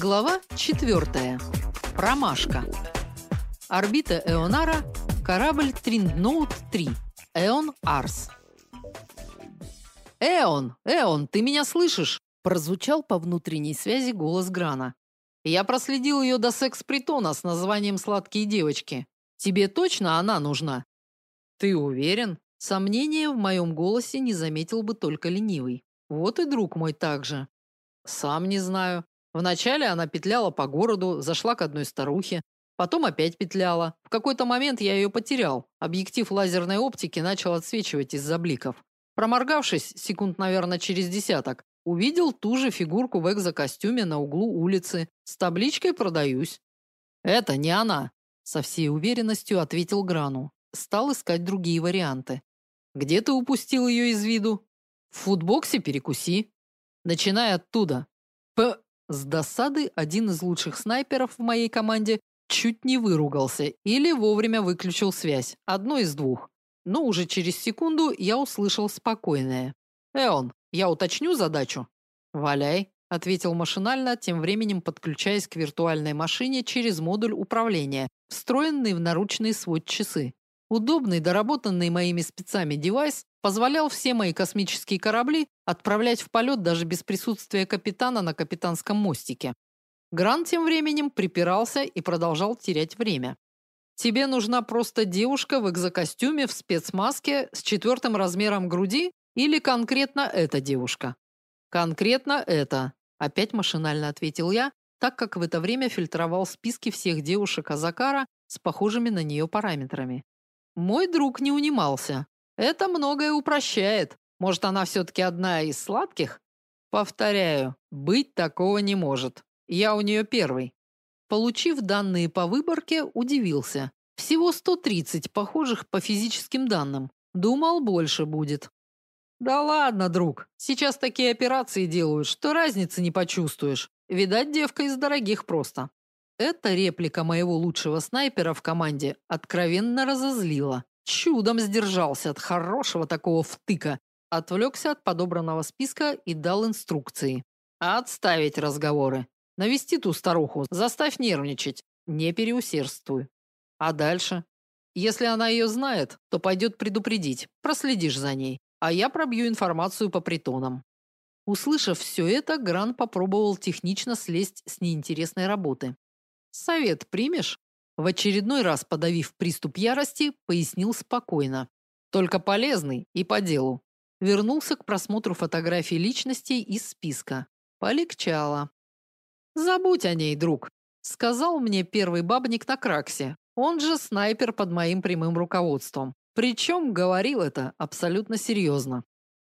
Глава 4. Промашка. Орбита Эонара, корабль Триндноут 3. Эон Арс. Эон, Эон, ты меня слышишь? прозвучал по внутренней связи голос Грана. Я проследил ее до секс-притона с названием Сладкие девочки. Тебе точно она нужна? Ты уверен? Сомнения в моем голосе не заметил бы только ленивый. Вот и друг мой также. Сам не знаю. Вначале она петляла по городу, зашла к одной старухе, потом опять петляла. В какой-то момент я ее потерял. Объектив лазерной оптики начал отсвечивать из-за бликов. Проморгавшись секунд, наверное, через десяток, увидел ту же фигурку в экзокостюме на углу улицы с табличкой «Продаюсь». «Это не она», – со всей уверенностью ответил Грану. Стал искать другие варианты. «Где ты упустил ее из виду?» «В футбоксе перекуси. Начинай оттуда». «П...» С досады один из лучших снайперов в моей команде чуть не выругался или вовремя выключил связь. Одно из двух. Но уже через секунду я услышал спокойное: "Эон, я уточню задачу". "Валяй", ответил машинально, тем временем подключаясь к виртуальной машине через модуль управления, встроенный в наручные свод-часы. Удобный, доработанный моими спецами девайс позволял все мои космические корабли отправлять в полет даже без присутствия капитана на капитанском мостике. Грант тем временем припирался и продолжал терять время. Тебе нужна просто девушка в экзокостюме в спецмаске с четвертым размером груди или конкретно эта девушка? Конкретно это, опять машинально ответил я, так как в это время фильтровал списки всех девушек Азакара с похожими на нее параметрами. Мой друг не унимался. Это многое упрощает. Может, она все таки одна из сладких? Повторяю, быть такого не может. Я у нее первый. Получив данные по выборке, удивился. Всего 130 похожих по физическим данным. Думал, больше будет. Да ладно, друг. Сейчас такие операции делают, что разницы не почувствуешь. Видать, девка из дорогих просто. Эта реплика моего лучшего снайпера в команде откровенно разозлила. Чудом сдержался от хорошего такого втыка, отвлекся от подобранного списка и дал инструкции. Отставить разговоры. Навести ту старуху, заставь нервничать, не переусердствуй. А дальше? Если она ее знает, то пойдет предупредить. Проследишь за ней, а я пробью информацию по притонам. Услышав все это, Гран попробовал технично слезть с неинтересной работы. Совет примешь? В очередной раз подавив приступ ярости, пояснил спокойно. Только полезный и по делу. Вернулся к просмотру фотографий личностей из списка. Полегчало. Забудь о ней, друг, сказал мне первый бабник на Краксе. Он же снайпер под моим прямым руководством. Причем говорил это абсолютно серьезно.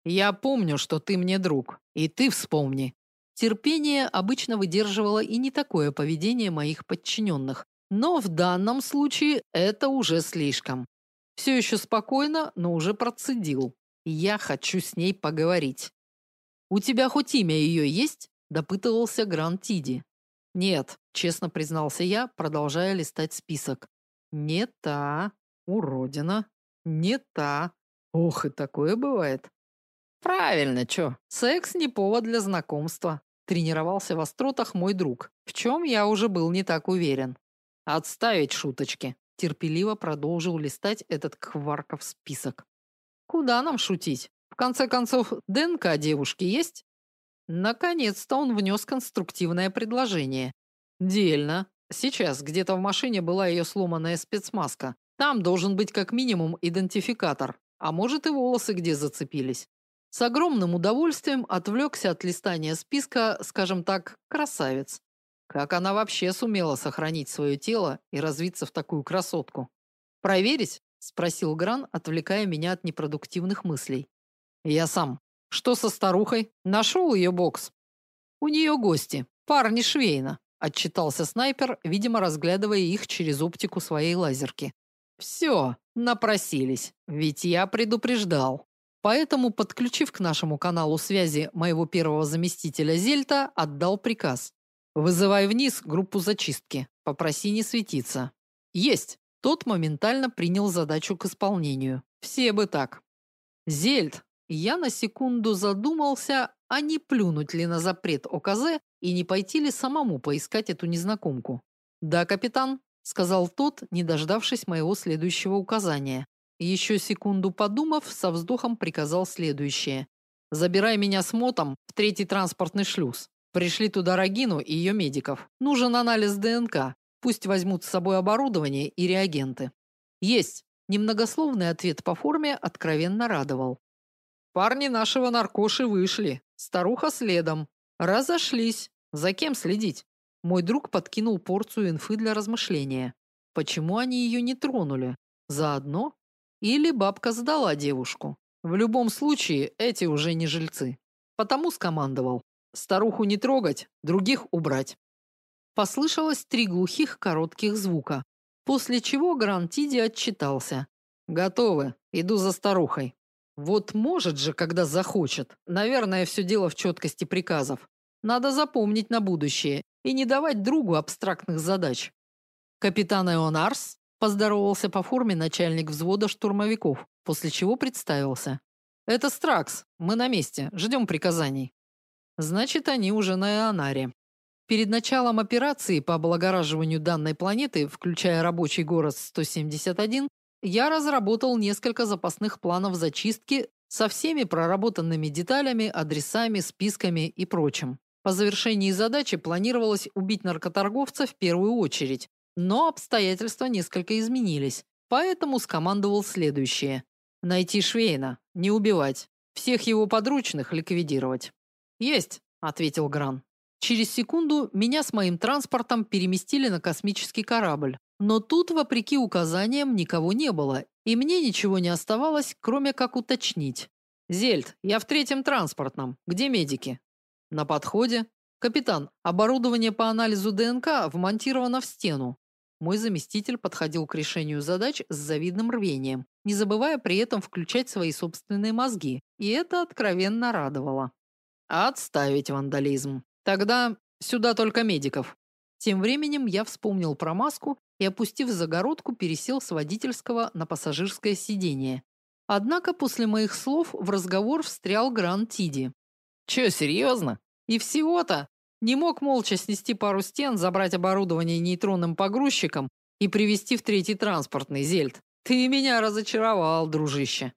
Я помню, что ты мне друг, и ты вспомни, Терпение обычно выдерживало и не такое поведение моих подчиненных, но в данном случае это уже слишком. Все еще спокойно, но уже процедил. Я хочу с ней поговорить. У тебя хоть имя ее есть? допытывался Гран Тиди. Нет, честно признался я, продолжая листать список. Не та, уродина, не та. Ох, и такое бывает. Правильно, чё? Секс не повод для знакомства. Тренировался в остротах мой друг, в чем я уже был не так уверен. Отставить шуточки, терпеливо продолжил листать этот кварков список. Куда нам шутить? В конце концов, ДНК девушки есть? Наконец-то он внес конструктивное предложение. Дельно. Сейчас где-то в машине была ее сломанная спецмаска. Там должен быть как минимум идентификатор, а может и волосы где зацепились. С огромным удовольствием отвлекся от листания списка, скажем так, красавец. Как она вообще сумела сохранить свое тело и развиться в такую красотку? Проверить? спросил Гран, отвлекая меня от непродуктивных мыслей. Я сам. Что со старухой? Нашел ее бокс. У нее гости, парни Швейна, отчитался снайпер, видимо, разглядывая их через оптику своей лазерки. Все, напросились, ведь я предупреждал. Поэтому, подключив к нашему каналу связи моего первого заместителя Зельта, отдал приказ: "Вызывай вниз группу зачистки. Попроси не светиться". Есть. Тот моментально принял задачу к исполнению. Все бы так. Зельт, я на секунду задумался, а не плюнуть ли на запрет ОКЗ и не пойти ли самому поискать эту незнакомку. "Да, капитан", сказал тот, не дождавшись моего следующего указания. Еще секунду подумав, со вздохом приказал следующее: "Забирай меня с мотом в третий транспортный шлюз. Пришли туда Рагину и ее медиков. Нужен анализ ДНК. Пусть возьмут с собой оборудование и реагенты". Есть. Немногословный ответ по форме откровенно радовал. Парни нашего наркоши вышли, старуха следом. Разошлись. За кем следить? Мой друг подкинул порцию инфы для размышления. Почему они ее не тронули? Заодно? Или бабка сдала девушку? В любом случае, эти уже не жильцы. Потому скомандовал: старуху не трогать, других убрать. Послышалось три глухих коротких звука, после чего Грантиди отчитался: "Готовы. Иду за старухой". Вот может же, когда захочет. Наверное, все дело в четкости приказов. Надо запомнить на будущее и не давать другу абстрактных задач. Капитан Эонарс поздоровался по форме начальник взвода штурмовиков, после чего представился. Это Стракс. Мы на месте, ждем приказаний. Значит, они уже на Эонаре. Перед началом операции по облагораживанию данной планеты, включая рабочий город 171, я разработал несколько запасных планов зачистки со всеми проработанными деталями, адресами, списками и прочим. По завершении задачи планировалось убить наркоторговца в первую очередь, но обстоятельства несколько изменились. Поэтому скомандовал следующее: найти Швейна, не убивать, всех его подручных ликвидировать. Есть, ответил Гран. Через секунду меня с моим транспортом переместили на космический корабль. Но тут, вопреки указаниям, никого не было, и мне ничего не оставалось, кроме как уточнить. Зельд, я в третьем транспортном. Где медики? На подходе. Капитан, оборудование по анализу ДНК вмонтировано в стену. Мой заместитель подходил к решению задач с завидным рвением, не забывая при этом включать свои собственные мозги, и это откровенно радовало. Отставить вандализм. Тогда сюда только медиков. Тем временем я вспомнил про маску и, опустив загородку, пересел с водительского на пассажирское сиденье. Однако после моих слов в разговор встрял Гран Тиди. «Че, серьезно? И всего-то? Не мог молча снести пару стен, забрать оборудование нейтронным погрузчиком и привезти в третий транспортный, Зельд? Ты меня разочаровал, дружище».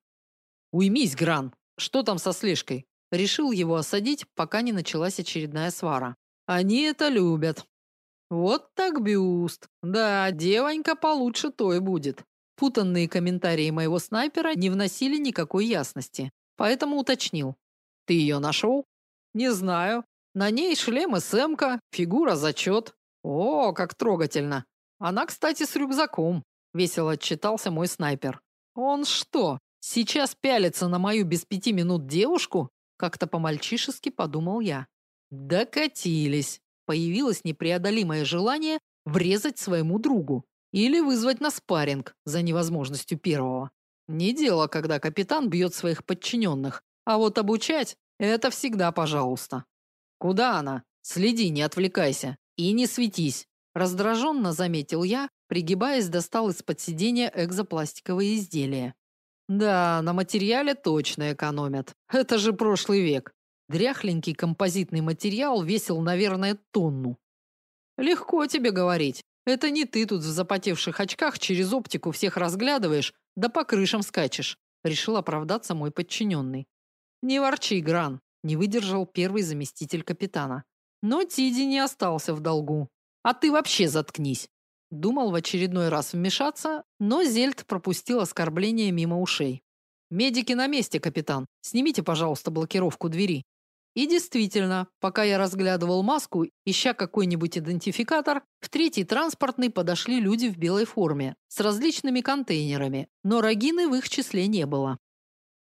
«Уймись, Гран. Что там со слежкой?» Решил его осадить, пока не началась очередная свара. «Они это любят. Вот так бюст. Да, девонька получше той будет. Путанные комментарии моего снайпера не вносили никакой ясности, поэтому уточнил: "Ты ее нашел?» "Не знаю. На ней шлем СМК, фигура зачет. О, как трогательно. Она, кстати, с рюкзаком", весело отчитался мой снайпер. "Он что, сейчас пялится на мою без пяти минут девушку?" как-то по-мальчишески подумал я. Докатились появилось непреодолимое желание врезать своему другу или вызвать на спарринг за невозможностью первого. Не дело, когда капитан бьет своих подчиненных, а вот обучать это всегда, пожалуйста. Куда она? Следи, не отвлекайся и не светись, раздраженно заметил я, пригибаясь, достал из-под сиденья экзопластиковые изделия. Да, на материале точно экономят. Это же прошлый век. Дряхленький композитный материал весил, наверное, тонну. Легко тебе говорить. Это не ты тут в запотевших очках через оптику всех разглядываешь, да по крышам скачешь, решил оправдаться мой подчиненный. Не ворчи, Гран, не выдержал первый заместитель капитана. Но Тиди не остался в долгу. А ты вообще заткнись. Думал в очередной раз вмешаться, но Зельд пропустил оскорбление мимо ушей. Медики на месте, капитан. Снимите, пожалуйста, блокировку двери. И действительно, пока я разглядывал маску, ища какой-нибудь идентификатор, в третий транспортный подошли люди в белой форме с различными контейнерами, но Рогины в их числе не было.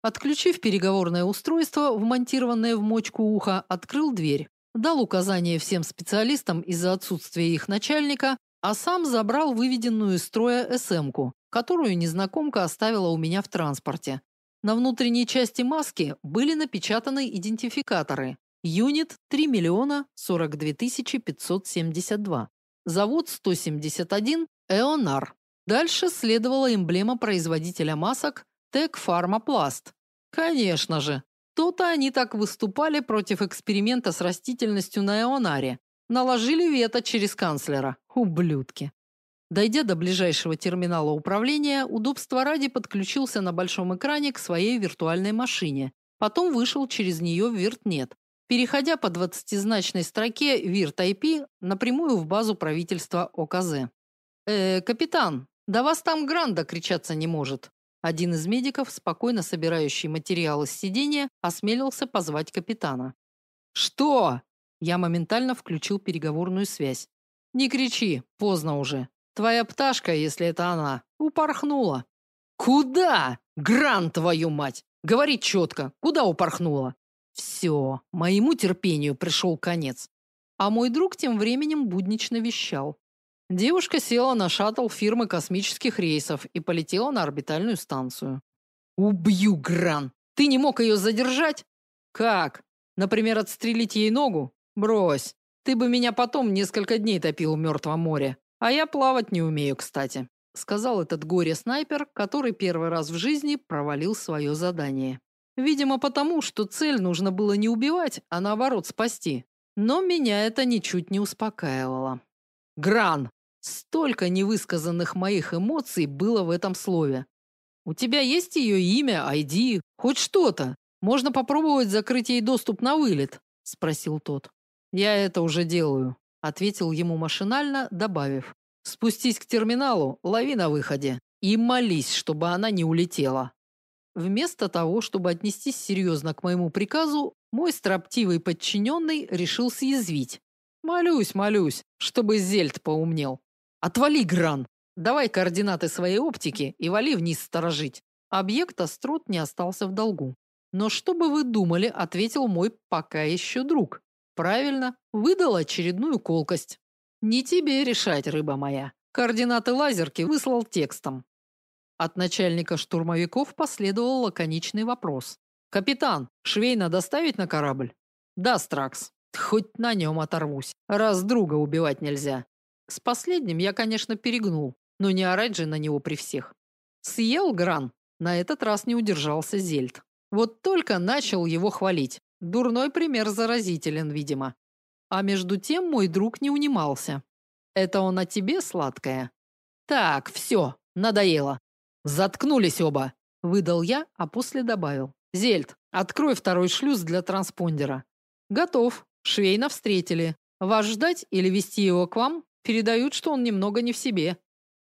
Отключив переговорное устройство, вмонтированное в мочку уха, открыл дверь, дал указание всем специалистам из-за отсутствия их начальника, а сам забрал выведенную из строя СМ-ку, которую незнакомка оставила у меня в транспорте. На внутренней части маски были напечатаны идентификаторы. Юнит 3 миллиона 42 тысячи 572. Завод 171 Эонар. Дальше следовала эмблема производителя масок Тек Фармапласт. Конечно же, То-то они так выступали против эксперимента с растительностью на Эонаре. Наложили вето через канцлера. Ублюдки. Дойдя до ближайшего терминала управления, удобства ради подключился на большом экране к своей виртуальной машине. Потом вышел через нее в Виртнет, переходя по двадцатизначной строке Вирт напрямую в базу правительства ОКЗ. Э, капитан, да вас там Гранда кричаться не может. Один из медиков, спокойно собирающий материалы с сидения, осмелился позвать капитана. Что? Я моментально включил переговорную связь. Не кричи, поздно уже. Твоя пташка, если это она, упорхнула. Куда? Гран твою мать. Говори четко, куда упорхнула? Все, моему терпению пришел конец. А мой друг тем временем буднично вещал. Девушка села на шаттл фирмы космических рейсов и полетела на орбитальную станцию. Убью, Гран. Ты не мог ее задержать? Как? Например, отстрелить ей ногу? Брось. Ты бы меня потом несколько дней топил в мертвом море. А я плавать не умею, кстати, сказал этот горе-снайпер, который первый раз в жизни провалил свое задание. Видимо, потому, что цель нужно было не убивать, а наоборот спасти. Но меня это ничуть не успокаивало. Гран. Столько невысказанных моих эмоций было в этом слове. У тебя есть ее имя, ID, хоть что-то? Можно попробовать закрыть ей доступ на вылет, спросил тот. Я это уже делаю ответил ему машинально, добавив: "Спустись к терминалу, лови на выходе и молись, чтобы она не улетела". Вместо того, чтобы отнестись серьезно к моему приказу, мой строптивый подчиненный решил съязвить. Молюсь, молюсь, чтобы Зельд поумнел. Отвали, Гран. Давай координаты своей оптики и вали вниз сторожить. Объект острот не остался в долгу. Но что бы вы думали, ответил мой пока еще друг. Правильно, выдал очередную колкость. Не тебе решать, рыба моя. Координаты лазерки выслал текстом. От начальника штурмовиков последовал лаконичный вопрос. Капитан, Швейна доставить на корабль? Да, Стракс. Хоть на нем оторвусь. Раз друга убивать нельзя. С последним я, конечно, перегнул, но не орать же на него при всех. Съел Гран. На этот раз не удержался Зельд. Вот только начал его хвалить. Дурной пример заразителен, видимо. А между тем мой друг не унимался. Это он о тебе, сладкая? Так, все, надоело. Заткнулись оба, выдал я, а после добавил: Зельд, открой второй шлюз для транспондера. Готов. Швейна встретили. Вас ждать или вести его к вам? Передают, что он немного не в себе.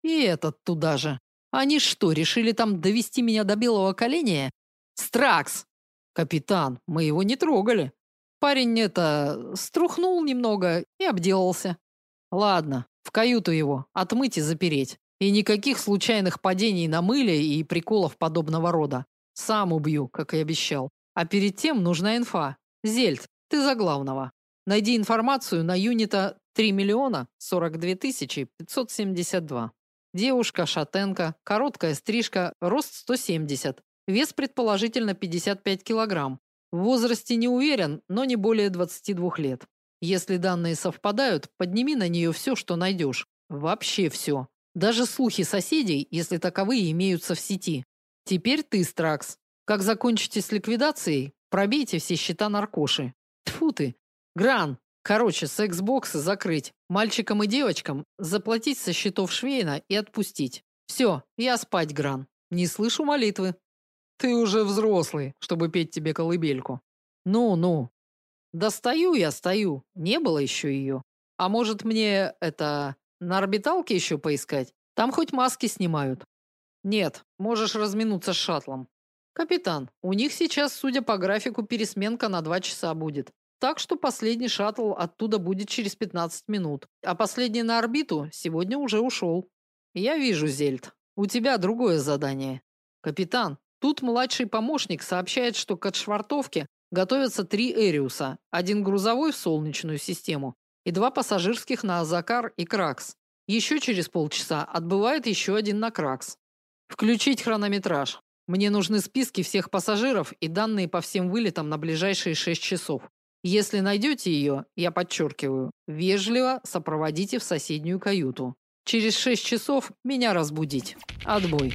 И этот туда же. Они что, решили там довести меня до белого коленя? Стракс, Капитан, мы его не трогали. Парень это струхнул немного и обделался. Ладно, в каюту его отмыть и запереть. И никаких случайных падений на мыле и приколов подобного рода. Сам убью, как и обещал. А перед тем нужна инфа. Зельд, ты за главного. Найди информацию на юнита 3 миллиона 42 тысячи 572. Девушка, шатенка, короткая стрижка, рост 170, Вес предположительно 55 килограмм. В возрасте не уверен, но не более 22 лет. Если данные совпадают, подними на нее все, что найдешь. Вообще все. Даже слухи соседей, если таковые имеются в сети. Теперь ты, Стракс. Как закончите с ликвидацией, пробейте все счета наркоши. Тфу ты. Гран. Короче, секс-боксы закрыть. Мальчикам и девочкам заплатить со счетов Швейна и отпустить. Все, я спать, Гран. Не слышу молитвы. Ты уже взрослый, чтобы петь тебе колыбельку. Ну-ну. Да стою я, стою. Не было еще ее. А может мне это на орбиталке еще поискать? Там хоть маски снимают. Нет, можешь разминуться с шаттлом. Капитан, у них сейчас, судя по графику, пересменка на два часа будет. Так что последний шаттл оттуда будет через 15 минут, а последний на орбиту сегодня уже ушел. Я вижу, Зельд. У тебя другое задание. Капитан, Тут младший помощник сообщает, что к отшвартовке готовятся три Эриуса, один грузовой в Солнечную систему и два пассажирских на Азакар и Кракс. Еще через полчаса отбывает еще один на Кракс. Включить хронометраж. Мне нужны списки всех пассажиров и данные по всем вылетам на ближайшие 6 часов. Если найдете ее, я подчеркиваю, вежливо сопроводите в соседнюю каюту. Через 6 часов меня разбудить. Отбой.